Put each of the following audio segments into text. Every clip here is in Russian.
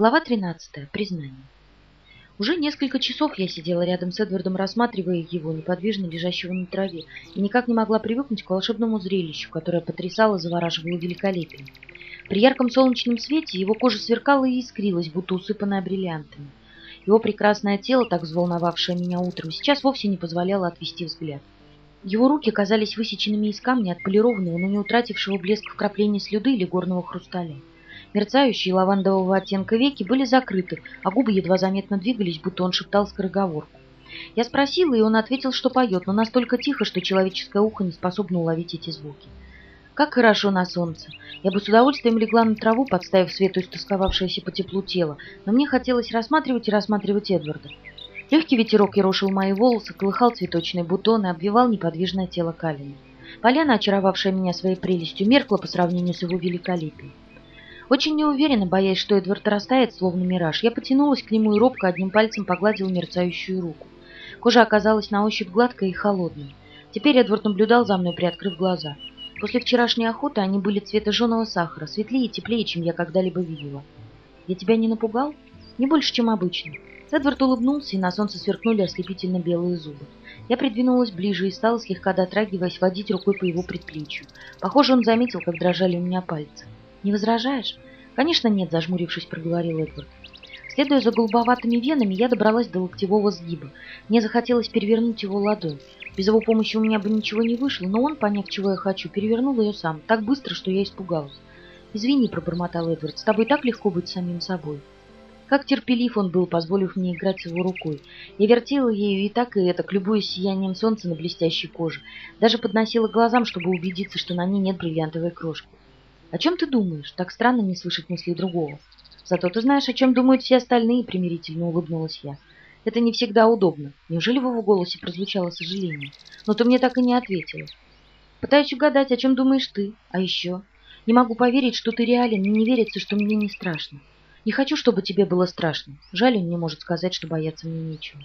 Глава 13. Признание. Уже несколько часов я сидела рядом с Эдвардом, рассматривая его, неподвижно лежащего на траве, и никак не могла привыкнуть к волшебному зрелищу, которое потрясало, завораживало великолепием. При ярком солнечном свете его кожа сверкала и искрилась, будто усыпанная бриллиантами. Его прекрасное тело, так взволновавшее меня утром, сейчас вовсе не позволяло отвести взгляд. Его руки казались высеченными из камня, отполированного, но не утратившего блеск вкрапления слюды или горного хрусталя. Мерцающие лавандового оттенка веки были закрыты, а губы едва заметно двигались, будто он шептал скороговорку. Я спросила, и он ответил, что поет, но настолько тихо, что человеческое ухо не способно уловить эти звуки. Как хорошо на солнце. Я бы с удовольствием легла на траву, подставив свету истосковавшееся по теплу тело, но мне хотелось рассматривать и рассматривать Эдварда. Легкий ветерок ерошил мои волосы, колыхал цветочные бутоны, обвивал неподвижное тело Калина. Поляна, очаровавшая меня своей прелестью, меркла по сравнению с его великолепием. Очень неуверенно, боясь, что Эдвард растает, словно мираж, я потянулась к нему и робко одним пальцем погладила мерцающую руку. Кожа оказалась на ощупь гладкой и холодной. Теперь Эдвард наблюдал за мной, приоткрыв глаза. После вчерашней охоты они были цвета жженого сахара, светлее и теплее, чем я когда-либо видела. «Я тебя не напугал?» «Не больше, чем обычно». Эдвард улыбнулся, и на солнце сверкнули ослепительно белые зубы. Я придвинулась ближе и стала, слегка дотрагиваясь, водить рукой по его предплечью. Похоже, он заметил, как дрожали у меня пальцы. «Не возражаешь?» «Конечно нет», — зажмурившись, проговорил Эдвард. Следуя за голубоватыми венами, я добралась до локтевого сгиба. Мне захотелось перевернуть его ладонь. Без его помощи у меня бы ничего не вышло, но он, поняв, чего я хочу, перевернул ее сам, так быстро, что я испугалась. «Извини», — пробормотал Эдвард, — «с тобой так легко быть самим собой». Как терпелив он был, позволив мне играть его рукой. Я вертела ею и так, и это, любуясь сиянием солнца на блестящей коже. Даже подносила глазам, чтобы убедиться, что на ней нет бриллиантовой крошки. «О чем ты думаешь?» Так странно не слышать мыслей другого. «Зато ты знаешь, о чем думают все остальные», — примирительно улыбнулась я. «Это не всегда удобно. Неужели в его голосе прозвучало сожаление? Но ты мне так и не ответила. Пытаюсь угадать, о чем думаешь ты. А еще? Не могу поверить, что ты реален, и не верится, что мне не страшно. Не хочу, чтобы тебе было страшно. Жаль, он не может сказать, что бояться мне нечего.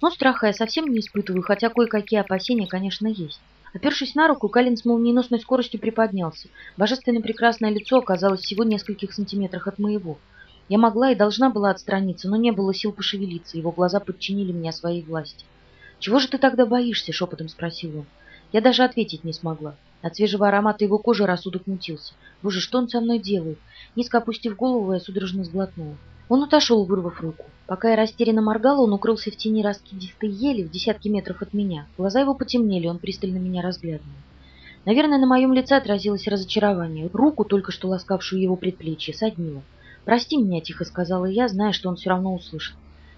Но страха я совсем не испытываю, хотя кое-какие опасения, конечно, есть. Опершись на руку, Калин с молниеносной скоростью приподнялся. Божественно прекрасное лицо оказалось всего в нескольких сантиметрах от моего. Я могла и должна была отстраниться, но не было сил пошевелиться, его глаза подчинили меня своей власти. «Чего же ты тогда боишься?» — шепотом спросил он. Я даже ответить не смогла. От свежего аромата его кожи рассудок мутился. Боже, что он со мной делает? Низко опустив голову, я судорожно сглотнула. Он отошел, вырвав руку. Пока я растерянно моргала, он укрылся в тени раскидистой ели в десятки метров от меня. Глаза его потемнели, он пристально меня разглядывал. Наверное, на моем лице отразилось разочарование. Руку, только что ласкавшую его предплечье, соднило. «Прости меня», — тихо сказала я, зная, что он все равно услышит.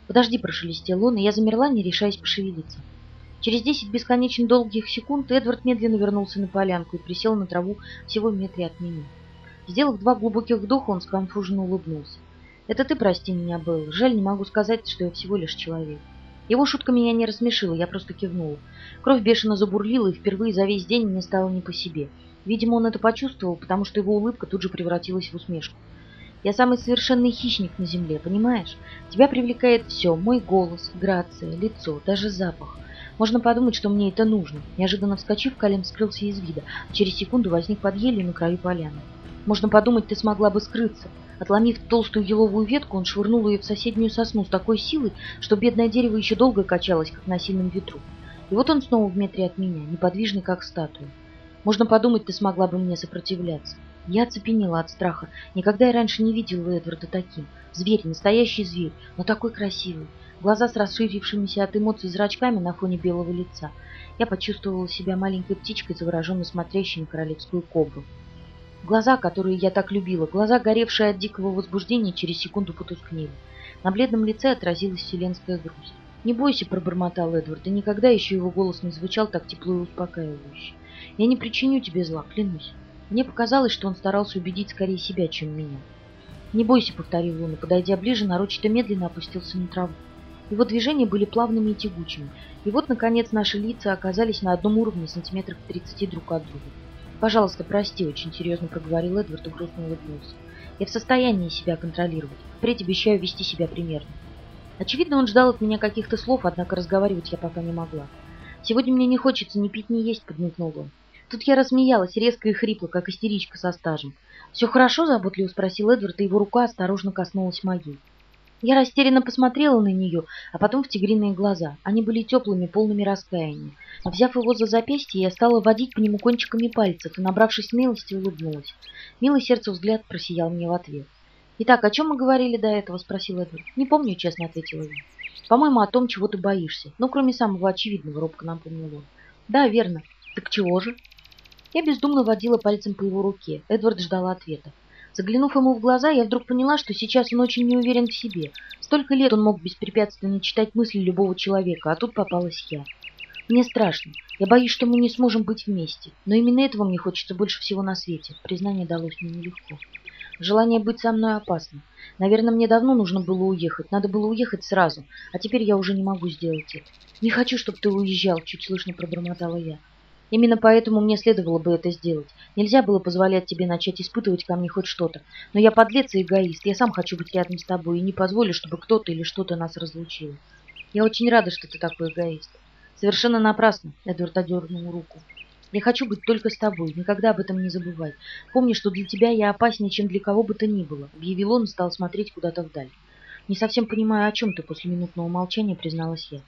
«Подожди», — прошелестел он, и я замерла, не решаясь пошевелиться. Через десять бесконечно долгих секунд Эдвард медленно вернулся на полянку и присел на траву всего в метре от меня. Сделав два глубоких вдоха, он сконфуженно улыбнулся. Это ты прости меня, был. Жаль, не могу сказать, что я всего лишь человек. Его шутка меня не рассмешила, я просто кивнула. Кровь бешено забурлила, и впервые за весь день мне стало не по себе. Видимо, он это почувствовал, потому что его улыбка тут же превратилась в усмешку. Я самый совершенный хищник на земле, понимаешь? Тебя привлекает все. Мой голос, грация, лицо, даже запах. Можно подумать, что мне это нужно. Неожиданно вскочив, Калим скрылся из вида. Через секунду возник под елью на краю поляны. Можно подумать, ты смогла бы скрыться. Отломив толстую еловую ветку, он швырнул ее в соседнюю сосну с такой силой, что бедное дерево еще долго качалось, как на сильном ветру. И вот он снова в метре от меня, неподвижный, как статуя. Можно подумать, ты смогла бы мне сопротивляться. Я оцепенела от страха. Никогда я раньше не видела Эдварда таким. Зверь, настоящий зверь, но такой красивый. Глаза с расширившимися от эмоций зрачками на фоне белого лица. Я почувствовала себя маленькой птичкой, завороженно смотрящей на королевскую кобру. Глаза, которые я так любила, глаза, горевшие от дикого возбуждения, через секунду потускнели. На бледном лице отразилась вселенская грусть. «Не бойся», — пробормотал Эдвард, и никогда еще его голос не звучал так тепло и успокаивающе. «Я не причиню тебе зла, клянусь». Мне показалось, что он старался убедить скорее себя, чем меня. «Не бойся», — повторил он, и, подойдя ближе, нарочито медленно опустился на траву. Его движения были плавными и тягучими, и вот, наконец, наши лица оказались на одном уровне сантиметров тридцати друг от друга. «Пожалуйста, прости», — очень серьезно проговорил Эдвард и грустно улыбнулся. «Я в состоянии себя контролировать. Впредь обещаю вести себя примерно». Очевидно, он ждал от меня каких-то слов, однако разговаривать я пока не могла. «Сегодня мне не хочется ни пить, ни есть», — подмигнул он. Тут я рассмеялась, резко и хрипло, как истеричка со стажем. «Все хорошо?» – заботливо спросил Эдвард, и его рука осторожно коснулась моей. Я растерянно посмотрела на нее, а потом в тигриные глаза. Они были теплыми, полными раскаяния. А взяв его за запястье, я стала водить по нему кончиками пальцев и, набравшись смелости, улыбнулась. Милый сердце взгляд просиял мне в ответ. «Итак, о чем мы говорили до этого?» – спросил Эдвард. «Не помню», – честно ответила я. «По-моему, о том, чего ты боишься. Ну, кроме самого очевидного», – робко напомнил он. «Да, верно. Так чего же?» Я бездумно водила пальцем по его руке. Эдвард ждал ответа. Заглянув ему в глаза, я вдруг поняла, что сейчас он очень не уверен в себе. Столько лет он мог беспрепятственно читать мысли любого человека, а тут попалась я. Мне страшно. Я боюсь, что мы не сможем быть вместе. Но именно этого мне хочется больше всего на свете. Признание далось мне нелегко. Желание быть со мной опасно. Наверное, мне давно нужно было уехать. Надо было уехать сразу. А теперь я уже не могу сделать это. Не хочу, чтобы ты уезжал, чуть слышно пробормотала я. Именно поэтому мне следовало бы это сделать. Нельзя было позволять тебе начать испытывать ко мне хоть что-то. Но я подлец и эгоист. Я сам хочу быть рядом с тобой и не позволю, чтобы кто-то или что-то нас разлучило. Я очень рада, что ты такой эгоист. Совершенно напрасно, Эдвард одернул руку. Я хочу быть только с тобой, никогда об этом не забывай. Помни, что для тебя я опаснее, чем для кого бы то ни было, объявил он и стал смотреть куда-то вдаль. Не совсем понимаю, о чем ты после минутного молчания, призналась я.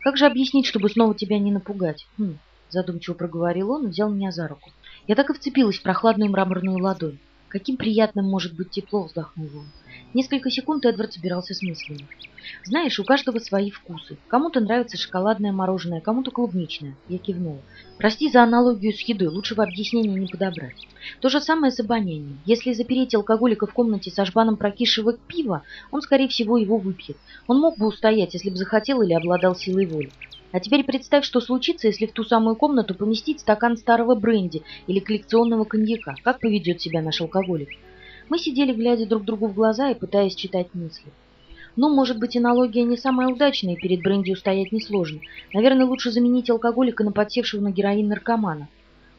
Как же объяснить, чтобы снова тебя не напугать? Хм, задумчиво проговорил он и взял меня за руку. Я так и вцепилась в прохладную мраморную ладонь. Каким приятным может быть тепло, вздохнул он. Несколько секунд Эдвард собирался с мыслями. Знаешь, у каждого свои вкусы. Кому-то нравится шоколадное мороженое, кому-то клубничное. Я кивнула. Прости за аналогию с едой, лучше в объяснении не подобрать. То же самое с обонянием. Если запереть алкоголика в комнате со жбаном прокисшего пива, он, скорее всего, его выпьет. Он мог бы устоять, если бы захотел или обладал силой воли. А теперь представь, что случится, если в ту самую комнату поместить стакан старого бренди или коллекционного коньяка. Как поведет себя наш алкоголик? Мы сидели, глядя друг другу в глаза и пытаясь читать мысли. Ну, может быть, аналогия не самая удачная, и перед бренди устоять несложно. Наверное, лучше заменить алкоголика на подсевшего на героин наркомана.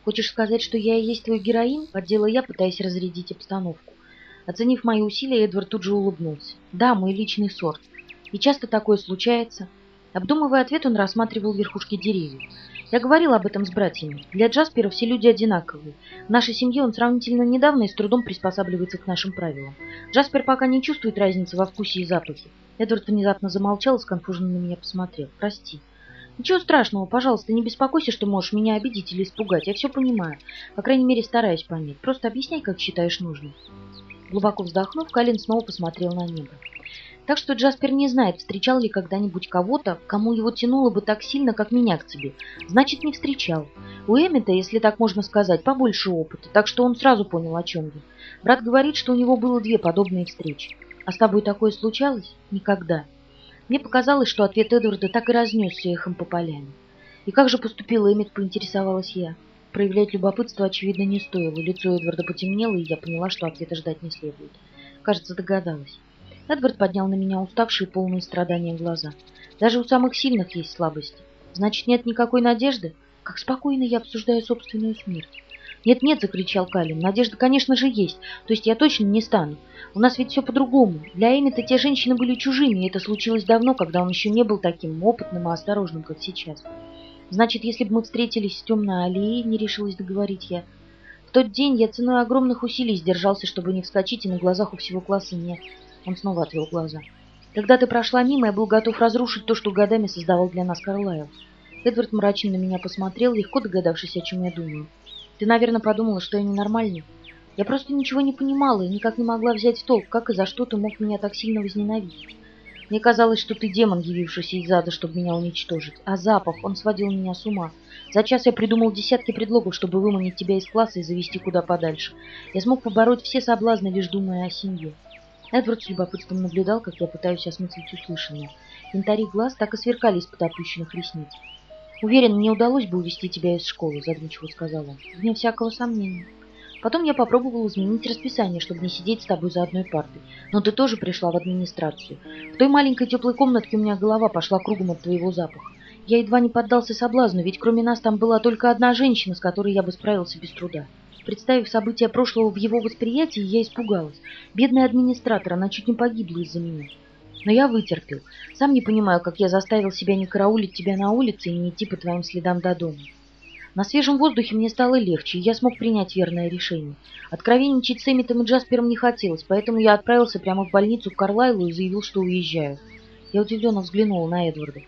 Хочешь сказать, что я и есть твой героин? Поддела я, пытаясь разрядить обстановку. Оценив мои усилия, Эдвард тут же улыбнулся. Да, мой личный сорт. И часто такое случается. Обдумывая ответ, он рассматривал верхушки деревьев. Я говорил об этом с братьями. Для Джаспера все люди одинаковые. В нашей семье он сравнительно недавно и с трудом приспосабливается к нашим правилам. Джаспер пока не чувствует разницы во вкусе и запахе. Эдвард внезапно замолчал и сконфуженно на меня посмотрел. «Прости». «Ничего страшного, пожалуйста, не беспокойся, что можешь меня обидеть или испугать. Я все понимаю. По крайней мере, стараюсь понять. Просто объясняй, как считаешь нужным». Глубоко вздохнув, Калин снова посмотрел на небо. Так что Джаспер не знает, встречал ли когда-нибудь кого-то, кому его тянуло бы так сильно, как меня к тебе. Значит, не встречал. У Эммета, если так можно сказать, побольше опыта, так что он сразу понял, о чем я. Брат говорит, что у него было две подобные встречи. А с тобой такое случалось? Никогда. Мне показалось, что ответ Эдварда так и разнесся эхом по поляне. И как же поступил Эммет, поинтересовалась я. Проявлять любопытство, очевидно, не стоило. Лицо Эдварда потемнело, и я поняла, что ответа ждать не следует. Кажется, догадалась. Эдвард поднял на меня уставшие, полные страдания глаза. Даже у самых сильных есть слабости. Значит, нет никакой надежды? Как спокойно я обсуждаю собственную смерть. «Нет-нет», — закричал Калин, — «надежда, конечно же, есть. То есть я точно не стану. У нас ведь все по-другому. Для Эмита те женщины были чужими, и это случилось давно, когда он еще не был таким опытным и осторожным, как сейчас. Значит, если бы мы встретились в темной аллее, не решилась договорить я. В тот день я ценой огромных усилий сдержался, чтобы не вскочить, и на глазах у всего класса не он снова отвел глаза. Когда ты прошла мимо, я был готов разрушить то, что годами создавал для нас Карлайл. Эдвард мрачно на меня посмотрел, легко догадавшись, о чем я думаю. Ты, наверное, подумала, что я ненормальный. Я просто ничего не понимала и никак не могла взять в толк, как и за что ты мог меня так сильно возненавидеть. Мне казалось, что ты демон, явившийся из ада, чтобы меня уничтожить. А запах, он сводил меня с ума. За час я придумал десятки предлогов, чтобы выманить тебя из класса и завести куда подальше. Я смог побороть все соблазны, лишь думая о семье. Эдвард с любопытством наблюдал, как я пытаюсь осмыслить услышанное. Янтари глаз так и сверкали из-под опущенных ресниц. «Уверен, мне удалось бы увести тебя из школы», — задумчиво сказал он. «Вне всякого сомнения». Потом я попробовал изменить расписание, чтобы не сидеть с тобой за одной партой. Но ты тоже пришла в администрацию. В той маленькой теплой комнатке у меня голова пошла кругом от твоего запаха. Я едва не поддался соблазну, ведь кроме нас там была только одна женщина, с которой я бы справился без труда. Представив события прошлого в его восприятии, я испугалась. Бедная администратор, она чуть не погибла из-за меня. Но я вытерпел. Сам не понимаю, как я заставил себя не караулить тебя на улице и не идти по твоим следам до дома. На свежем воздухе мне стало легче, и я смог принять верное решение. Откровенничать с Эмитом и Джаспером не хотелось, поэтому я отправился прямо в больницу к Карлайлу и заявил, что уезжаю. Я удивленно взглянула на Эдварда.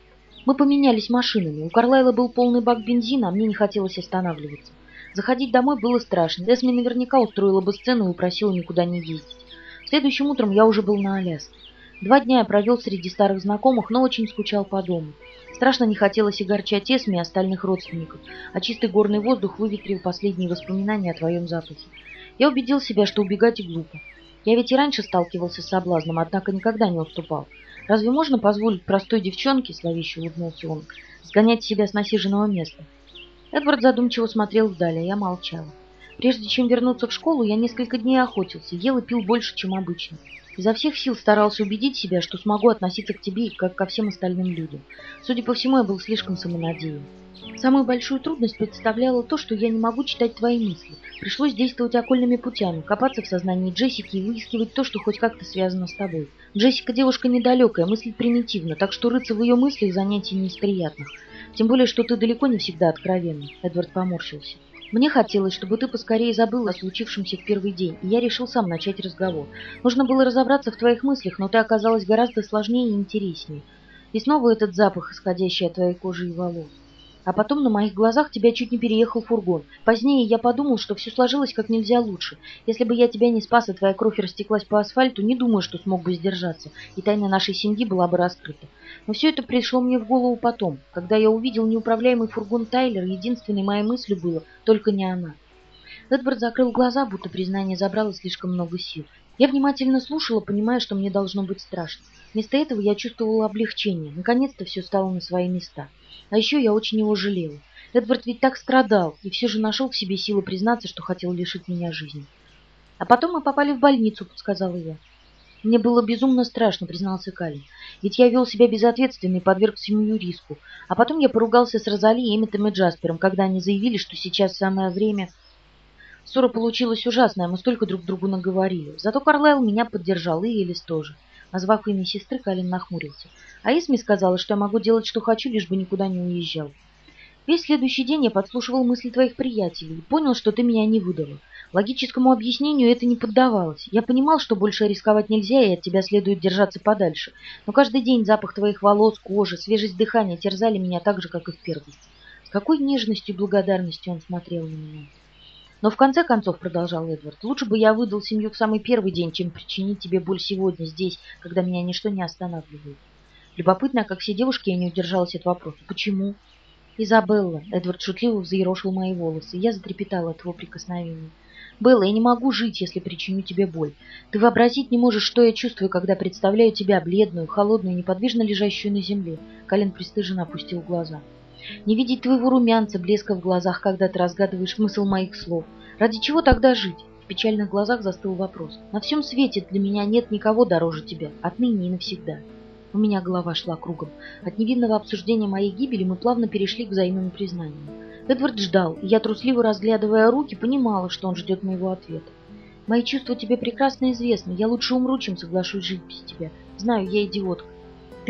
Мы поменялись машинами. У Карлайла был полный бак бензина, а мне не хотелось останавливаться. Заходить домой было страшно. Эсми наверняка устроила бы сцену и упросила никуда не ездить. Следующим утром я уже был на Аляске. Два дня я провел среди старых знакомых, но очень скучал по дому. Страшно не хотелось огорчать Эсми и остальных родственников, а чистый горный воздух выветрил последние воспоминания о твоем запахе. Я убедил себя, что убегать и глупо. Я ведь и раньше сталкивался с соблазном, однако никогда не уступал. Разве можно позволить простой девчонке, зловеще улыбнулся он, сгонять себя с насиженного места? Эдвард задумчиво смотрел вдаль, а я молчала. Прежде чем вернуться в школу, я несколько дней охотился, ел и пил больше, чем обычно. Изо всех сил старался убедить себя, что смогу относиться к тебе, как ко всем остальным людям. Судя по всему, я был слишком самонадеян. Самую большую трудность представляло то, что я не могу читать твои мысли. Пришлось действовать окольными путями, копаться в сознании Джессики и выискивать то, что хоть как-то связано с тобой. Джессика девушка недалекая, мыслит примитивно, так что рыться в ее мыслях занятие не из приятных. Тем более, что ты далеко не всегда откровенна. Эдвард поморщился. Мне хотелось, чтобы ты поскорее забыл о случившемся в первый день, и я решил сам начать разговор. Нужно было разобраться в твоих мыслях, но ты оказалась гораздо сложнее и интереснее. И снова этот запах, исходящий от твоей кожи и волос. А потом на моих глазах тебя чуть не переехал фургон. Позднее я подумал, что все сложилось как нельзя лучше. Если бы я тебя не спас, и твоя кровь растеклась по асфальту, не думаю, что смог бы сдержаться, и тайна нашей семьи была бы раскрыта. Но все это пришло мне в голову потом. Когда я увидел неуправляемый фургон Тайлера, единственной моей мыслью было «только не она». Эдвард закрыл глаза, будто признание забрало слишком много сил. Я внимательно слушала, понимая, что мне должно быть страшно. Вместо этого я чувствовала облегчение. Наконец-то все стало на свои места. А еще я очень его жалела. Эдвард ведь так страдал, и все же нашел в себе силы признаться, что хотел лишить меня жизни. А потом мы попали в больницу, подсказала я. Мне было безумно страшно, признался Калин. Ведь я вел себя безответственно и подверг семью риску. А потом я поругался с Розали, Эмметом и Джаспером, когда они заявили, что сейчас самое время... Ссора получилась ужасная, мы столько друг другу наговорили. Зато Карлайл меня поддержал, и Элис тоже. Назвав имя сестры, Калин нахмурился. А Эсми сказала, что я могу делать, что хочу, лишь бы никуда не уезжал. Весь следующий день я подслушивал мысли твоих приятелей и понял, что ты меня не выдала. Логическому объяснению это не поддавалось. Я понимал, что больше рисковать нельзя, и от тебя следует держаться подальше. Но каждый день запах твоих волос, кожи, свежесть дыхания терзали меня так же, как и в первый. С какой нежностью и благодарностью он смотрел на меня. Но в конце концов, продолжал Эдвард, лучше бы я выдал семью в самый первый день, чем причинить тебе боль сегодня, здесь, когда меня ничто не останавливает. Любопытно, как все девушки, я не удержалась от вопроса. Почему? Изабелла. Эдвард шутливо взъерошил мои волосы. Я затрепетала от его прикосновения. Белла, я не могу жить, если причиню тебе боль. Ты вообразить не можешь, что я чувствую, когда представляю тебя бледную, холодную, неподвижно лежащую на земле. Калин пристыженно опустил глаза. Не видеть твоего румянца, блеска в глазах, когда ты разгадываешь смысл моих слов. Ради чего тогда жить? В печальных глазах застыл вопрос. На всем свете для меня нет никого дороже тебя, отныне и навсегда. У меня голова шла кругом. От невинного обсуждения моей гибели мы плавно перешли к взаимному признанию. Эдвард ждал, и я, трусливо разглядывая руки, понимала, что он ждет моего ответа. Мои чувства тебе прекрасно известны. Я лучше умру, чем соглашусь жить без тебя. Знаю, я идиотка.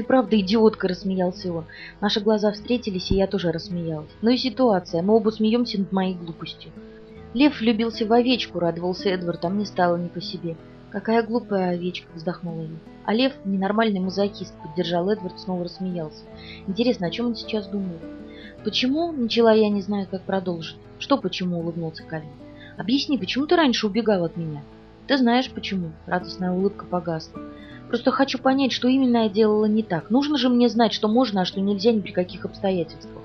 «Ты правда идиотка!» — рассмеялся он. Наши глаза встретились, и я тоже рассмеялась. Ну и ситуация. Мы оба смеемся над моей глупостью. Лев влюбился в овечку, радовался Эдвард, а мне стало не по себе. «Какая глупая овечка!» — вздохнула я. А Лев, ненормальный мазохист, поддержал Эдвард, снова рассмеялся. «Интересно, о чем он сейчас думает?» «Почему?» — начала я, не знаю, как продолжить. «Что почему?» — улыбнулся Калин. «Объясни, почему ты раньше убегал от меня?» «Ты знаешь, почему?» — радостная улыбка погасла. Просто хочу понять, что именно я делала не так. Нужно же мне знать, что можно, а что нельзя ни при каких обстоятельствах.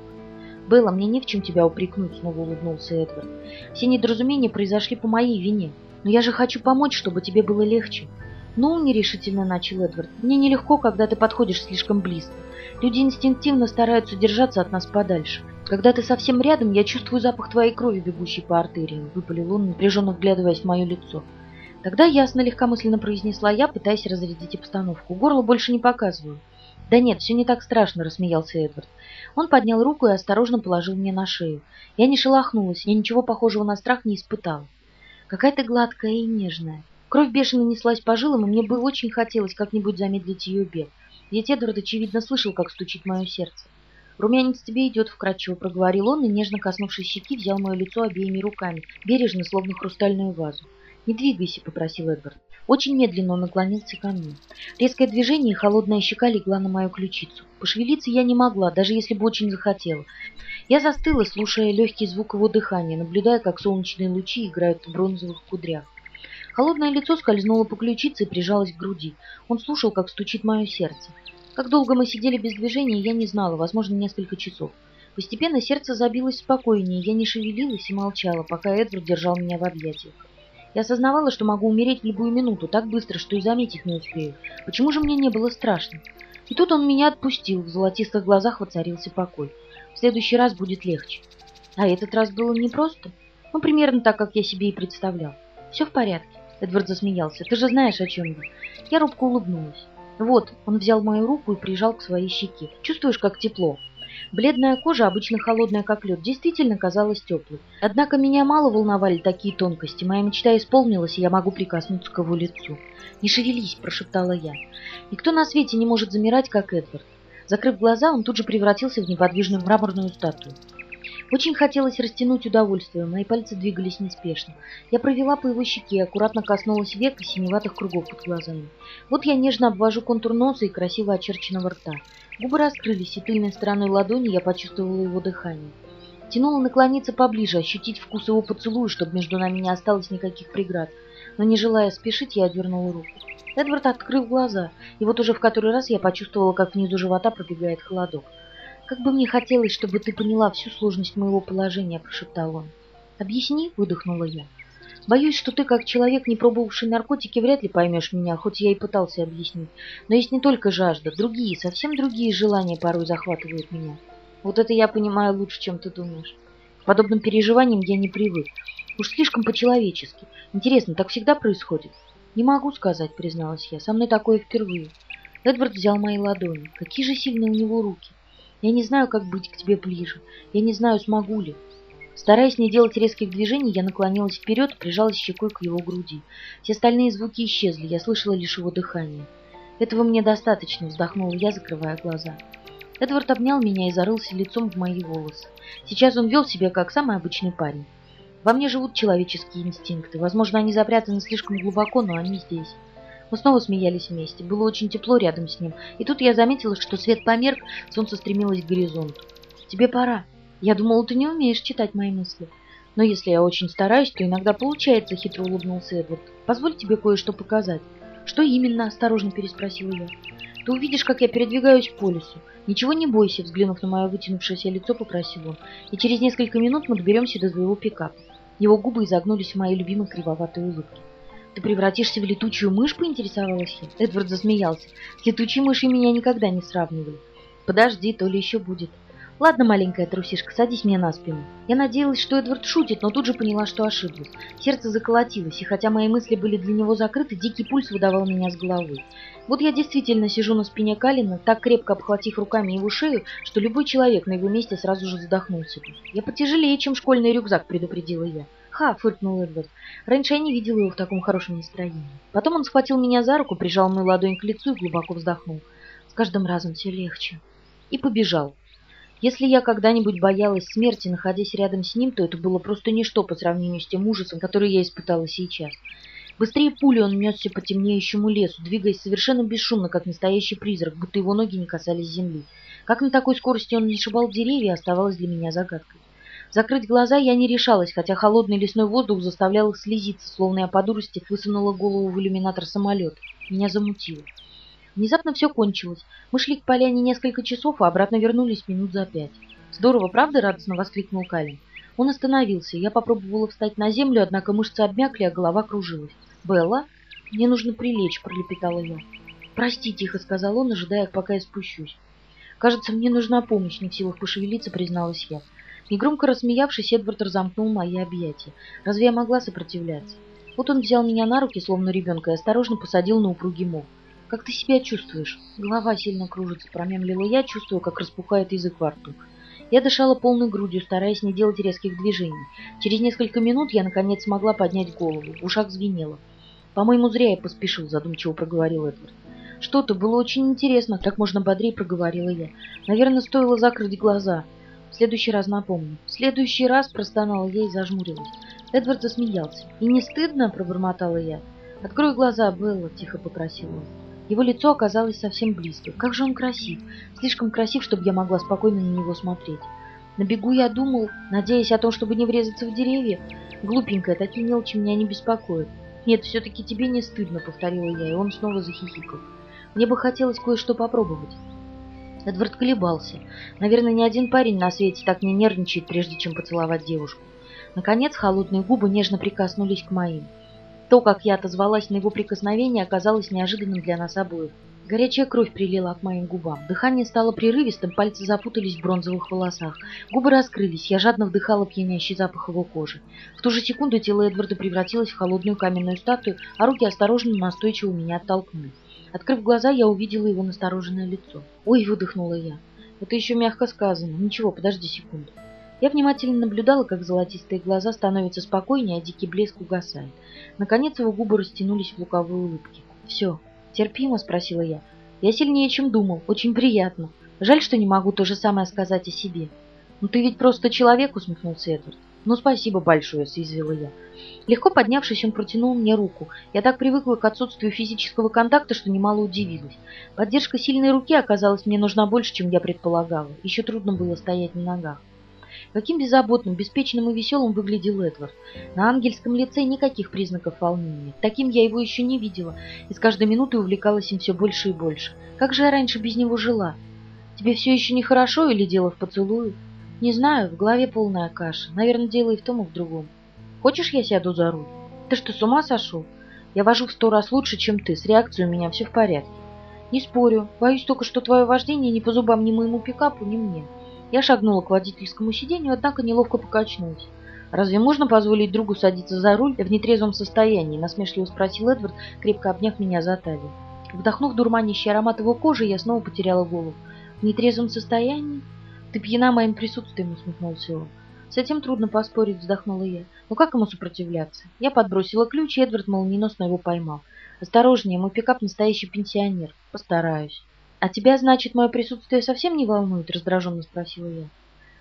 Белла, мне не в чем тебя упрекнуть, снова улыбнулся Эдвард. Все недоразумения произошли по моей вине. Но я же хочу помочь, чтобы тебе было легче. Ну, нерешительно начал Эдвард. Мне нелегко, когда ты подходишь слишком близко. Люди инстинктивно стараются держаться от нас подальше. Когда ты совсем рядом, я чувствую запах твоей крови, бегущей по артериям, выпалил он, напряженно вглядываясь в мое лицо. Тогда ясно легкомысленно произнесла я, пытаясь разрядить обстановку. Горло больше не показываю. Да нет, все не так страшно, рассмеялся Эдвард. Он поднял руку и осторожно положил мне на шею. Я не шелохнулась, я ничего похожего на страх не испытала. Какая ты гладкая и нежная. Кровь бешено неслась по жилам, и мне бы очень хотелось как-нибудь замедлить ее бег. Ведь Эдвард, очевидно, слышал, как стучит мое сердце. Румянец тебе идет, вкрадчиво проговорил он и, нежно коснувшись щеки, взял мое лицо обеими руками, бережно, словно хрустальную вазу. «Не двигайся», — попросил Эдвард. Очень медленно он наклонился ко мне. Резкое движение, и холодная щека легла на мою ключицу. Пошевелиться я не могла, даже если бы очень захотела. Я застыла, слушая легкий звук его дыхания, наблюдая, как солнечные лучи играют в бронзовых кудрях. Холодное лицо скользнуло по ключице и прижалось к груди. Он слушал, как стучит мое сердце. Как долго мы сидели без движения, я не знала, возможно, несколько часов. Постепенно сердце забилось спокойнее, я не шевелилась и молчала, пока Эдвард держал меня в объятиях. Я осознавала, что могу умереть в любую минуту, так быстро, что и заметить не успею. Почему же мне не было страшно? И тут он меня отпустил, в золотистых глазах воцарился покой. В следующий раз будет легче. А этот раз было непросто. Ну, примерно так, как я себе и представлял. Все в порядке. Эдвард засмеялся. Ты же знаешь, о чем я. Я робко улыбнулась. Вот, он взял мою руку и прижал к своей щеке. Чувствуешь, как тепло? Бледная кожа, обычно холодная как лед, действительно казалась теплой. Однако меня мало волновали такие тонкости. Моя мечта исполнилась, и я могу прикоснуться к его лицу. «Не шевелись», – прошептала я. «Никто на свете не может замирать, как Эдвард». Закрыв глаза, он тут же превратился в неподвижную мраморную статую. Очень хотелось растянуть удовольствие, мои пальцы двигались неспешно. Я провела по его щеке, аккуратно коснулась век и синеватых кругов под глазами. Вот я нежно обвожу контур носа и красиво очерченного рта. Губы раскрылись, и тыльной стороной ладони я почувствовала его дыхание. Тянула наклониться поближе, ощутить вкус его поцелуя, чтобы между нами не осталось никаких преград. Но не желая спешить, я отвернула руку. Эдвард открыл глаза, и вот уже в который раз я почувствовала, как внизу живота пробегает холодок. «Как бы мне хотелось, чтобы ты поняла всю сложность моего положения», – прошептал он. «Объясни», – выдохнула я. Боюсь, что ты, как человек, не пробовавший наркотики, вряд ли поймешь меня, хоть я и пытался объяснить. Но есть не только жажда, другие, совсем другие желания порой захватывают меня. Вот это я понимаю лучше, чем ты думаешь. К подобным переживаниям я не привык. Уж слишком по-человечески. Интересно, так всегда происходит? Не могу сказать, призналась я. Со мной такое впервые. Эдвард взял мои ладони. Какие же сильные у него руки. Я не знаю, как быть к тебе ближе. Я не знаю, смогу ли. Стараясь не делать резких движений, я наклонилась вперед и прижалась щекой к его груди. Все остальные звуки исчезли, я слышала лишь его дыхание. «Этого мне достаточно», — вздохнула я, закрывая глаза. Эдвард обнял меня и зарылся лицом в мои волосы. Сейчас он вел себя как самый обычный парень. Во мне живут человеческие инстинкты. Возможно, они запрятаны слишком глубоко, но они здесь. Мы снова смеялись вместе. Было очень тепло рядом с ним. И тут я заметила, что свет померк, солнце стремилось к горизонту. «Тебе пора», я думал, ты не умеешь читать мои мысли. Но если я очень стараюсь, то иногда получается, хитро улыбнулся Эдвард. Позволь тебе кое-что показать. Что именно? Осторожно переспросила я. Ты увидишь, как я передвигаюсь по лесу. Ничего не бойся, взглянув на мое вытянувшееся лицо, попросил он. И через несколько минут мы доберемся до твоего пикапа. Его губы изогнулись в моей любимой кривоватой улыбке. «Ты превратишься в летучую мышь?» — поинтересовалась я. Эдвард засмеялся. «С летучей мышью меня никогда не сравнивали». «Подожди, то ли еще будет». «Ладно, маленькая трусишка, садись мне на спину». Я надеялась, что Эдвард шутит, но тут же поняла, что ошиблась. Сердце заколотилось, и хотя мои мысли были для него закрыты, дикий пульс выдавал меня с головой. Вот я действительно сижу на спине Калина, так крепко обхватив руками его шею, что любой человек на его месте сразу же задохнулся бы. «Я потяжелее, чем школьный рюкзак», — предупредила я. «Ха!» — фыркнул Эдвард. Раньше я не видела его в таком хорошем настроении. Потом он схватил меня за руку, прижал мою ладонь к лицу и глубоко вздохнул. С каждым разом все легче. И побежал. Если я когда-нибудь боялась смерти, находясь рядом с ним, то это было просто ничто по сравнению с тем ужасом, который я испытала сейчас. Быстрее пули он несся по темнеющему лесу, двигаясь совершенно бесшумно, как настоящий призрак, будто его ноги не касались земли. Как на такой скорости он не шибал деревья, оставалось для меня загадкой. Закрыть глаза я не решалась, хотя холодный лесной воздух заставлял их слезиться, словно я по дурости высунула голову в иллюминатор самолета. Меня замутило. Внезапно все кончилось. Мы шли к поляне несколько часов, а обратно вернулись минут за пять. «Здорово, правда?» — радостно воскликнул Калин. Он остановился. Я попробовала встать на землю, однако мышцы обмякли, а голова кружилась. «Белла? Мне нужно прилечь», — пролепетала я. «Прости», — тихо сказал он, ожидая, пока я спущусь. «Кажется, мне нужна помощь», — не в силах пошевелиться, призналась я. Негромко рассмеявшись, Эдвард разомкнул мои объятия. Разве я могла сопротивляться? Вот он взял меня на руки, словно ребенка, и осторожно посадил на упругий мох. «Как ты себя чувствуешь?» Голова сильно кружится, промямлила я, чувствую, как распухает язык во рту. Я дышала полной грудью, стараясь не делать резких движений. Через несколько минут я, наконец, смогла поднять голову. В ушах звенело. «По-моему, зря я поспешил», — задумчиво проговорил Эдвард. Что-то было очень интересно, как можно бодрее проговорила я. Наверное, стоило закрыть глаза. В следующий раз напомню. В следующий раз простонала я и зажмурилась. Эдвард засмеялся. «И не стыдно?» – пробормотала я. «Открой глаза, Белла», – тихо попросил он. Его лицо оказалось совсем близко. Как же он красив! Слишком красив, чтобы я могла спокойно на него смотреть. На бегу я думал, надеясь о том, чтобы не врезаться в деревья. Глупенькая, такие мелочи меня не беспокоят. Нет, все-таки тебе не стыдно, повторила я, и он снова захихикал. Мне бы хотелось кое-что попробовать. Эдвард колебался. Наверное, ни один парень на свете так не нервничает, прежде чем поцеловать девушку. Наконец, холодные губы нежно прикоснулись к моим. То, как я отозвалась на его прикосновение, оказалось неожиданным для нас обоих. Горячая кровь прилила к моим губам. Дыхание стало прерывистым, пальцы запутались в бронзовых волосах. Губы раскрылись, я жадно вдыхала пьянящий запах его кожи. В ту же секунду тело Эдварда превратилось в холодную каменную статую, а руки осторожно, но настойчиво меня оттолкнули. Открыв глаза, я увидела его настороженное лицо. «Ой!» — выдохнула я. «Это еще мягко сказано. Ничего, подожди секунду». Я внимательно наблюдала, как золотистые глаза становятся спокойнее, а дикий блеск угасает. Наконец его губы растянулись в луковой улыбке. «Все, терпимо?» – спросила я. «Я сильнее, чем думал. Очень приятно. Жаль, что не могу то же самое сказать о себе». «Ну ты ведь просто человек», – усмехнулся Эдвард. «Ну спасибо большое», – съязвила я. Легко поднявшись, он протянул мне руку. Я так привыкла к отсутствию физического контакта, что немало удивилась. Поддержка сильной руки оказалась мне нужна больше, чем я предполагала. Еще трудно было стоять на ногах. Каким беззаботным, беспечным и веселым выглядел Эдвард. На ангельском лице никаких признаков волнения. Таким я его еще не видела, и с каждой минутой увлекалась им все больше и больше. Как же я раньше без него жила? Тебе все еще нехорошо или дело в поцелую? Не знаю, в голове полная каша. Наверное, дело и в том, и в другом. Хочешь, я сяду за руль? Ты что, с ума сошел? Я вожу в сто раз лучше, чем ты. С реакцией у меня все в порядке. Не спорю. Боюсь только, что твое вождение не по зубам ни моему пикапу, ни мне. Я шагнула к водительскому сиденью, однако неловко покачнулась. «Разве можно позволить другу садиться за руль в нетрезвом состоянии?» – насмешливо спросил Эдвард, крепко обняв меня за талию. Вдохнув дурманящий аромат его кожи, я снова потеряла голову. «В нетрезвом состоянии? Ты пьяна моим присутствием», – усмехнулся он. «С этим трудно поспорить», – вздохнула я. «Но как ему сопротивляться?» Я подбросила ключ, и Эдвард молниеносно его поймал. «Осторожнее, мой пикап настоящий пенсионер. Постараюсь». «А тебя, значит, мое присутствие совсем не волнует?» – раздраженно спросила я.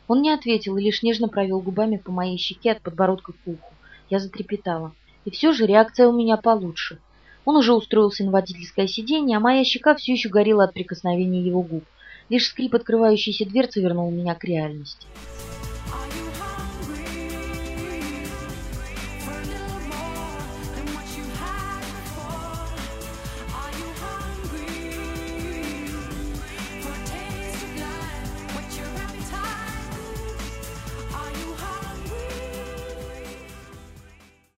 Он не ответил и лишь нежно провел губами по моей щеке от подбородка к уху. Я затрепетала. И все же реакция у меня получше. Он уже устроился на водительское сиденье, а моя щека все еще горела от прикосновения его губ. Лишь скрип открывающейся дверцы вернул меня к реальности.